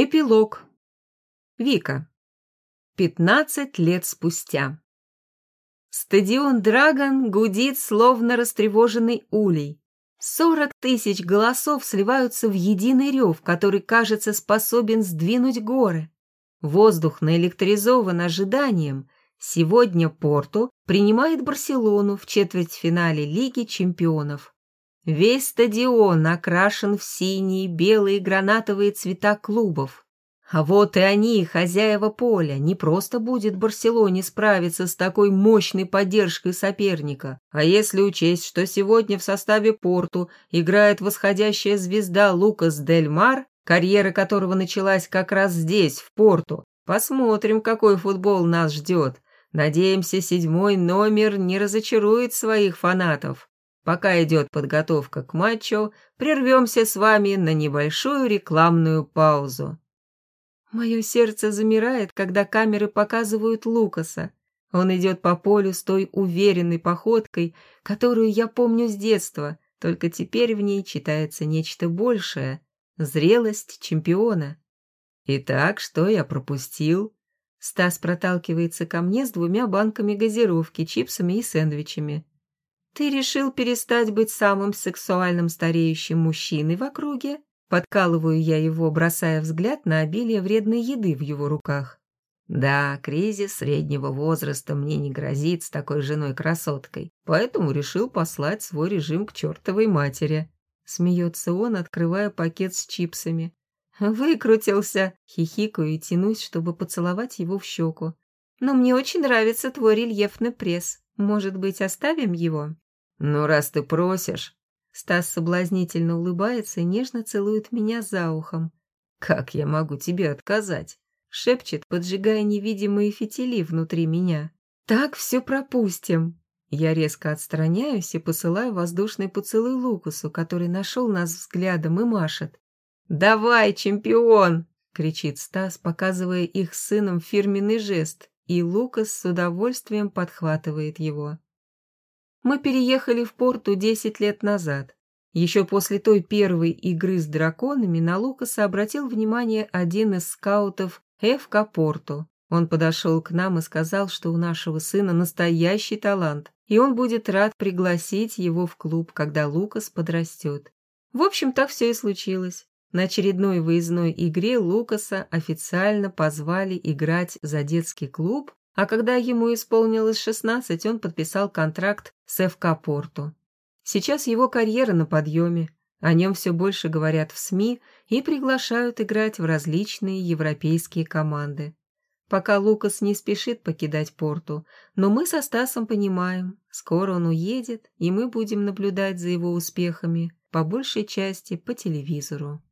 Эпилог. Вика. 15 лет спустя. Стадион «Драгон» гудит, словно растревоженный улей. Сорок тысяч голосов сливаются в единый рев, который, кажется, способен сдвинуть горы. Воздух наэлектризован ожиданием. Сегодня Порту принимает Барселону в четвертьфинале Лиги чемпионов. Весь стадион окрашен в синие, белые, гранатовые цвета клубов. А вот и они, хозяева поля, не просто будет Барселоне справиться с такой мощной поддержкой соперника, а если учесть, что сегодня в составе Порту играет восходящая звезда Лукас Дель Мар, карьера которого началась как раз здесь, в Порту, посмотрим, какой футбол нас ждет. Надеемся, седьмой номер не разочарует своих фанатов. Пока идет подготовка к матчу, прервемся с вами на небольшую рекламную паузу. Мое сердце замирает, когда камеры показывают Лукаса. Он идет по полю с той уверенной походкой, которую я помню с детства, только теперь в ней читается нечто большее — зрелость чемпиона. Итак, что я пропустил? Стас проталкивается ко мне с двумя банками газировки, чипсами и сэндвичами. «Ты решил перестать быть самым сексуальным стареющим мужчиной в округе?» Подкалываю я его, бросая взгляд на обилие вредной еды в его руках. «Да, кризис среднего возраста мне не грозит с такой женой-красоткой, поэтому решил послать свой режим к чертовой матери». Смеется он, открывая пакет с чипсами. «Выкрутился!» — хихикаю и тянусь, чтобы поцеловать его в щеку. «Но мне очень нравится твой рельефный пресс. Может быть, оставим его?» «Ну, раз ты просишь...» Стас соблазнительно улыбается и нежно целует меня за ухом. «Как я могу тебе отказать?» Шепчет, поджигая невидимые фитили внутри меня. «Так все пропустим!» Я резко отстраняюсь и посылаю воздушный поцелуй Лукасу, который нашел нас взглядом и машет. «Давай, чемпион!» — кричит Стас, показывая их с сыном фирменный жест, и Лукас с удовольствием подхватывает его. Мы переехали в порту 10 лет назад. Еще после той первой игры с драконами на Лукаса обратил внимание один из скаутов ФК Порту. Он подошел к нам и сказал, что у нашего сына настоящий талант, и он будет рад пригласить его в клуб, когда Лукас подрастет. В общем, так все и случилось. На очередной выездной игре Лукаса официально позвали играть за детский клуб, а когда ему исполнилось 16, он подписал контракт с ФК Порту. Сейчас его карьера на подъеме, о нем все больше говорят в СМИ и приглашают играть в различные европейские команды. Пока Лукас не спешит покидать порту, но мы со Стасом понимаем, скоро он уедет, и мы будем наблюдать за его успехами, по большей части по телевизору.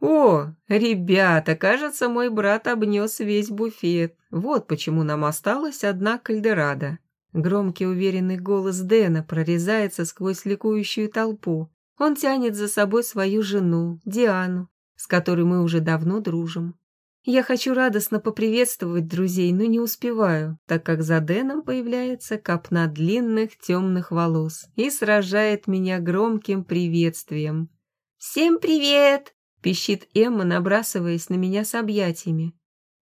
«О, ребята, кажется, мой брат обнес весь буфет. Вот почему нам осталась одна кальдерада». Громкий уверенный голос Дэна прорезается сквозь ликующую толпу. Он тянет за собой свою жену, Диану, с которой мы уже давно дружим. Я хочу радостно поприветствовать друзей, но не успеваю, так как за Дэном появляется копна длинных темных волос и сражает меня громким приветствием. «Всем привет!» Пищит Эмма, набрасываясь на меня с объятиями.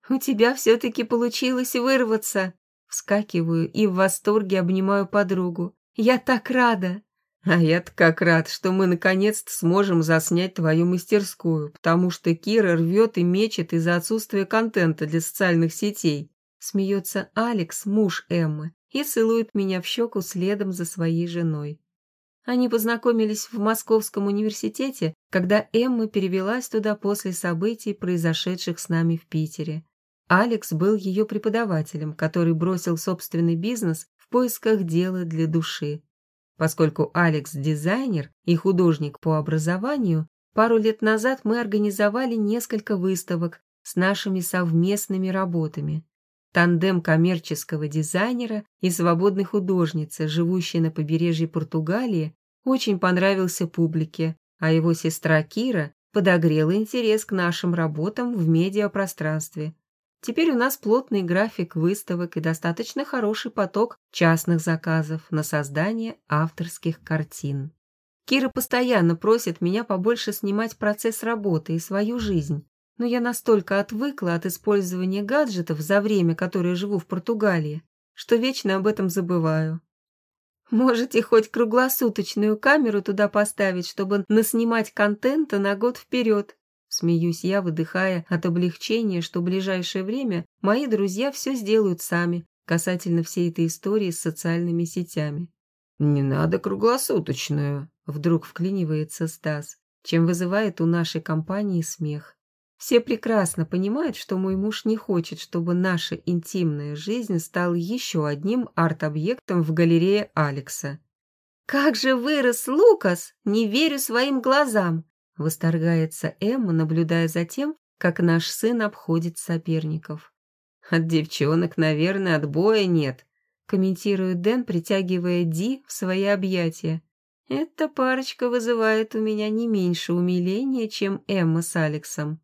«У тебя все-таки получилось вырваться!» Вскакиваю и в восторге обнимаю подругу. «Я так рада!» «А я-то как рад, что мы наконец-то сможем заснять твою мастерскую, потому что Кира рвет и мечет из-за отсутствия контента для социальных сетей». Смеется Алекс, муж Эммы, и целует меня в щеку следом за своей женой. Они познакомились в Московском университете, когда Эмма перевелась туда после событий, произошедших с нами в Питере. Алекс был ее преподавателем, который бросил собственный бизнес в поисках дела для души. Поскольку Алекс дизайнер и художник по образованию, пару лет назад мы организовали несколько выставок с нашими совместными работами. Тандем коммерческого дизайнера и свободной художницы, живущей на побережье Португалии, очень понравился публике, а его сестра Кира подогрела интерес к нашим работам в медиапространстве. Теперь у нас плотный график выставок и достаточно хороший поток частных заказов на создание авторских картин. Кира постоянно просит меня побольше снимать процесс работы и свою жизнь, но я настолько отвыкла от использования гаджетов за время, которое живу в Португалии, что вечно об этом забываю. Можете хоть круглосуточную камеру туда поставить, чтобы наснимать контента на год вперед. Смеюсь я, выдыхая от облегчения, что в ближайшее время мои друзья все сделают сами, касательно всей этой истории с социальными сетями. «Не надо круглосуточную», — вдруг вклинивается Стас, чем вызывает у нашей компании смех. Все прекрасно понимают, что мой муж не хочет, чтобы наша интимная жизнь стала еще одним арт-объектом в галерее Алекса. «Как же вырос Лукас! Не верю своим глазам!» Восторгается Эмма, наблюдая за тем, как наш сын обходит соперников. «От девчонок, наверное, отбоя нет», комментирует Дэн, притягивая Ди в свои объятия. Эта парочка вызывает у меня не меньше умиления, чем Эмма с Алексом.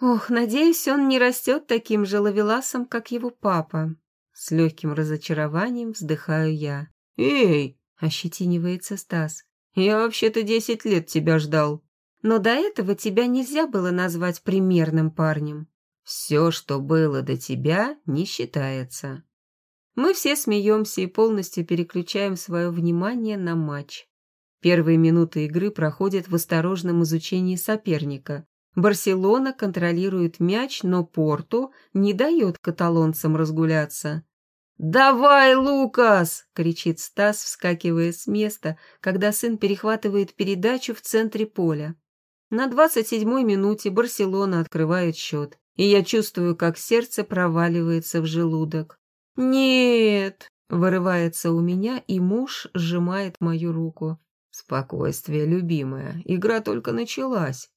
Ох, надеюсь, он не растет таким же ловеласом, как его папа. С легким разочарованием вздыхаю я. «Эй!» — ощетинивается Стас. «Я вообще-то десять лет тебя ждал». «Но до этого тебя нельзя было назвать примерным парнем». «Все, что было до тебя, не считается». Мы все смеемся и полностью переключаем свое внимание на матч. Первые минуты игры проходят в осторожном изучении соперника, Барселона контролирует мяч, но Порту не дает каталонцам разгуляться. «Давай, Лукас!» — кричит Стас, вскакивая с места, когда сын перехватывает передачу в центре поля. На 27-й минуте Барселона открывает счет, и я чувствую, как сердце проваливается в желудок. «Нет!» — вырывается у меня, и муж сжимает мою руку. «Спокойствие, любимая, игра только началась».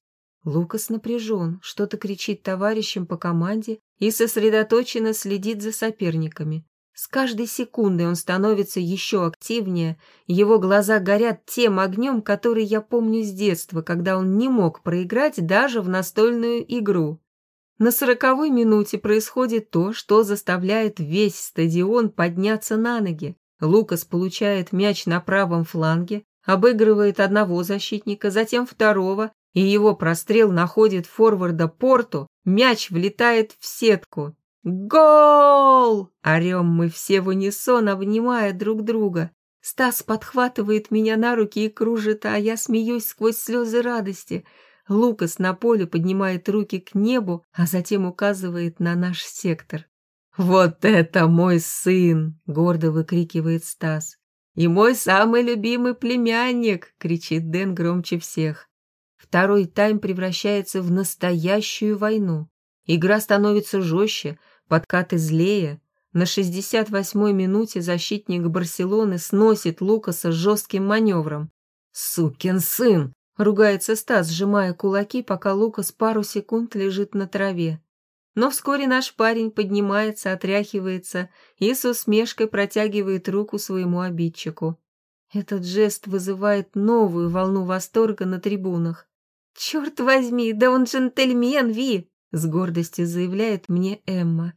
Лукас напряжен, что-то кричит товарищам по команде и сосредоточенно следит за соперниками. С каждой секундой он становится еще активнее, его глаза горят тем огнем, который я помню с детства, когда он не мог проиграть даже в настольную игру. На сороковой минуте происходит то, что заставляет весь стадион подняться на ноги. Лукас получает мяч на правом фланге, обыгрывает одного защитника, затем второго и его прострел находит форварда Порту, мяч влетает в сетку. «Гол!» – орем мы все в унисон, обнимая друг друга. Стас подхватывает меня на руки и кружит, а я смеюсь сквозь слезы радости. Лукас на поле поднимает руки к небу, а затем указывает на наш сектор. «Вот это мой сын!» — гордо выкрикивает Стас. «И мой самый любимый племянник!» — кричит Дэн громче всех. Второй тайм превращается в настоящую войну. Игра становится жестче, подкаты злее. На 68-й минуте защитник Барселоны сносит Лукаса жестким маневром. «Сукин сын!» — ругается Стас, сжимая кулаки, пока Лукас пару секунд лежит на траве. Но вскоре наш парень поднимается, отряхивается и с усмешкой протягивает руку своему обидчику. Этот жест вызывает новую волну восторга на трибунах. «Черт возьми, да он джентльмен, Ви!» — с гордостью заявляет мне Эмма.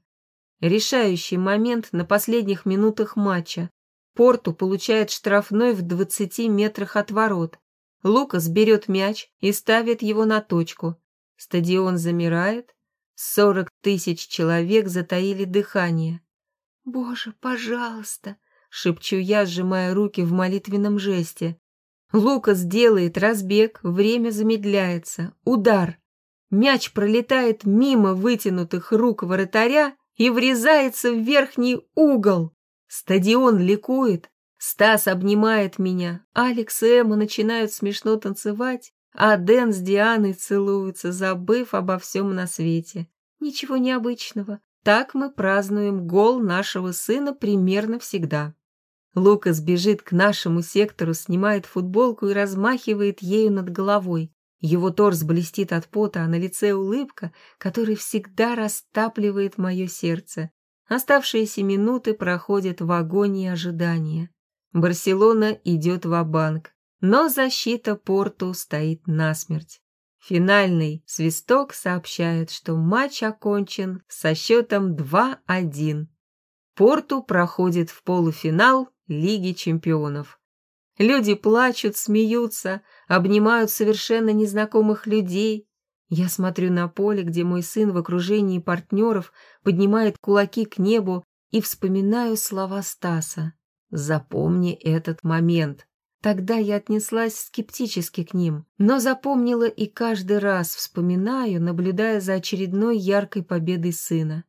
Решающий момент на последних минутах матча. Порту получает штрафной в 20 метрах от ворот. Лукас берет мяч и ставит его на точку. Стадион замирает. Сорок тысяч человек затаили дыхание. «Боже, пожалуйста!» — шепчу я, сжимая руки в молитвенном жесте. Лукас делает разбег, время замедляется. Удар. Мяч пролетает мимо вытянутых рук вратаря и врезается в верхний угол. Стадион ликует. Стас обнимает меня. Алекс и Эмма начинают смешно танцевать, а Дэн с Дианой целуются, забыв обо всем на свете. Ничего необычного. Так мы празднуем гол нашего сына примерно всегда. Лукас бежит к нашему сектору, снимает футболку и размахивает ею над головой. Его торс блестит от пота, а на лице улыбка, которая всегда растапливает мое сердце. Оставшиеся минуты проходят в агонии ожидания. Барселона идет в банк но защита Порту стоит насмерть. Финальный свисток сообщает, что матч окончен со счетом 2-1. Порту проходит в полуфинал Лиги чемпионов. Люди плачут, смеются, обнимают совершенно незнакомых людей. Я смотрю на поле, где мой сын в окружении партнеров поднимает кулаки к небу и вспоминаю слова Стаса. «Запомни этот момент». Тогда я отнеслась скептически к ним, но запомнила и каждый раз вспоминаю, наблюдая за очередной яркой победой сына.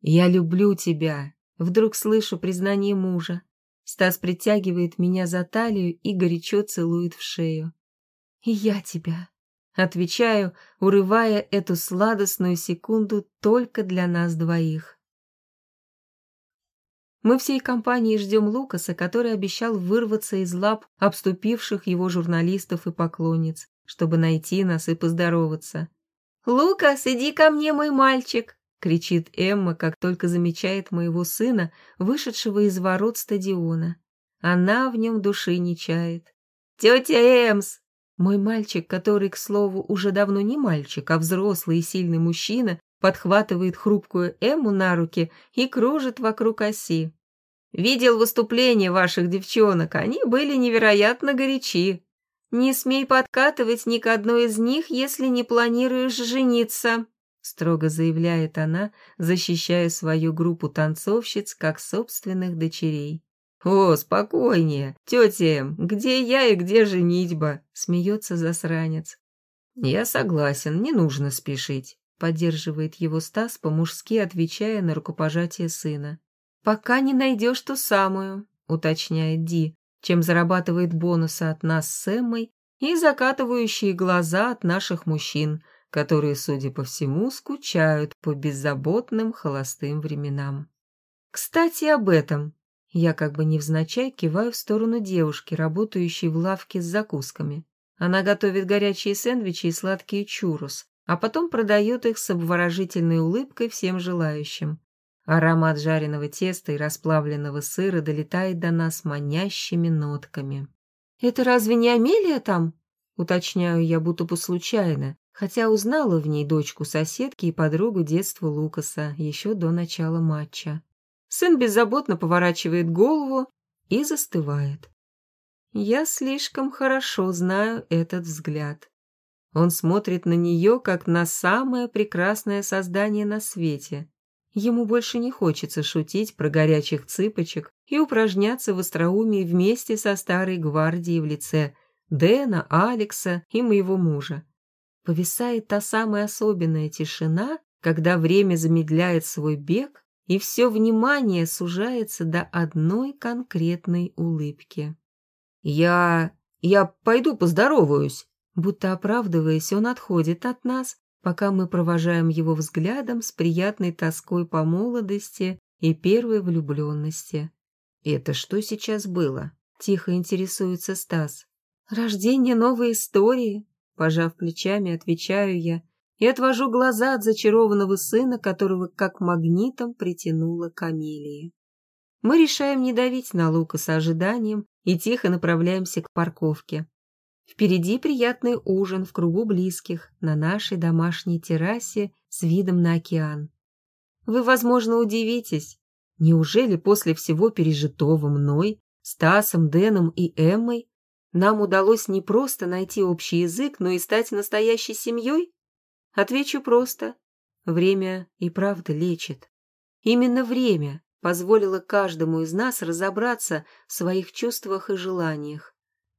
«Я люблю тебя», — вдруг слышу признание мужа. Стас притягивает меня за талию и горячо целует в шею. «И я тебя», — отвечаю, урывая эту сладостную секунду только для нас двоих. Мы всей компанией ждем Лукаса, который обещал вырваться из лап обступивших его журналистов и поклонниц, чтобы найти нас и поздороваться. «Лукас, иди ко мне, мой мальчик!» — кричит Эмма, как только замечает моего сына, вышедшего из ворот стадиона. Она в нем души не чает. «Тетя Эмс!» Мой мальчик, который, к слову, уже давно не мальчик, а взрослый и сильный мужчина, подхватывает хрупкую Эму на руки и кружит вокруг оси. «Видел выступление ваших девчонок, они были невероятно горячи. Не смей подкатывать ни к одной из них, если не планируешь жениться», строго заявляет она, защищая свою группу танцовщиц как собственных дочерей. «О, спокойнее, тетя Эм, где я и где женитьба?» — смеется засранец. «Я согласен, не нужно спешить. Поддерживает его Стас, по-мужски отвечая на рукопожатие сына. «Пока не найдешь ту самую», — уточняет Ди, чем зарабатывает бонусы от нас с Эммой и закатывающие глаза от наших мужчин, которые, судя по всему, скучают по беззаботным холостым временам. «Кстати, об этом», я как бы невзначай киваю в сторону девушки, работающей в лавке с закусками. Она готовит горячие сэндвичи и сладкие чурос, а потом продает их с обворожительной улыбкой всем желающим. Аромат жареного теста и расплавленного сыра долетает до нас манящими нотками. «Это разве не Амелия там?» Уточняю я будто бы случайно, хотя узнала в ней дочку соседки и подругу детства Лукаса еще до начала матча. Сын беззаботно поворачивает голову и застывает. Я слишком хорошо знаю этот взгляд. Он смотрит на нее, как на самое прекрасное создание на свете. Ему больше не хочется шутить про горячих цыпочек и упражняться в остроумии вместе со старой гвардией в лице Дэна, Алекса и моего мужа. Повисает та самая особенная тишина, когда время замедляет свой бег, и все внимание сужается до одной конкретной улыбки. «Я... я пойду поздороваюсь», Будто оправдываясь, он отходит от нас, пока мы провожаем его взглядом с приятной тоской по молодости и первой влюбленности. «Это что сейчас было?» — тихо интересуется Стас. «Рождение новой истории», — пожав плечами, отвечаю я и отвожу глаза от зачарованного сына, которого как магнитом притянула камелия. Мы решаем не давить на Лукаса ожиданием и тихо направляемся к парковке. Впереди приятный ужин в кругу близких на нашей домашней террасе с видом на океан. Вы, возможно, удивитесь. Неужели после всего пережитого мной, Стасом, Дэном и Эммой нам удалось не просто найти общий язык, но и стать настоящей семьей? Отвечу просто. Время и правда лечит. Именно время позволило каждому из нас разобраться в своих чувствах и желаниях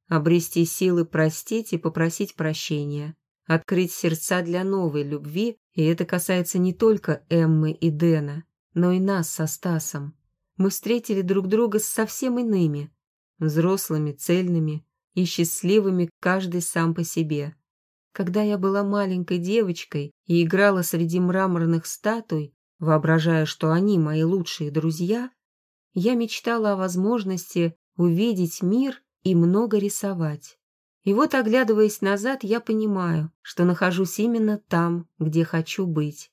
обрести силы простить и попросить прощения, открыть сердца для новой любви, и это касается не только Эммы и Дэна, но и нас со Стасом. Мы встретили друг друга с совсем иными, взрослыми, цельными и счастливыми каждый сам по себе. Когда я была маленькой девочкой и играла среди мраморных статуй, воображая, что они мои лучшие друзья, я мечтала о возможности увидеть мир и много рисовать. И вот, оглядываясь назад, я понимаю, что нахожусь именно там, где хочу быть.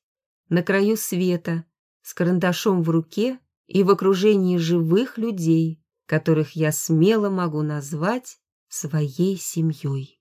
На краю света, с карандашом в руке и в окружении живых людей, которых я смело могу назвать своей семьей.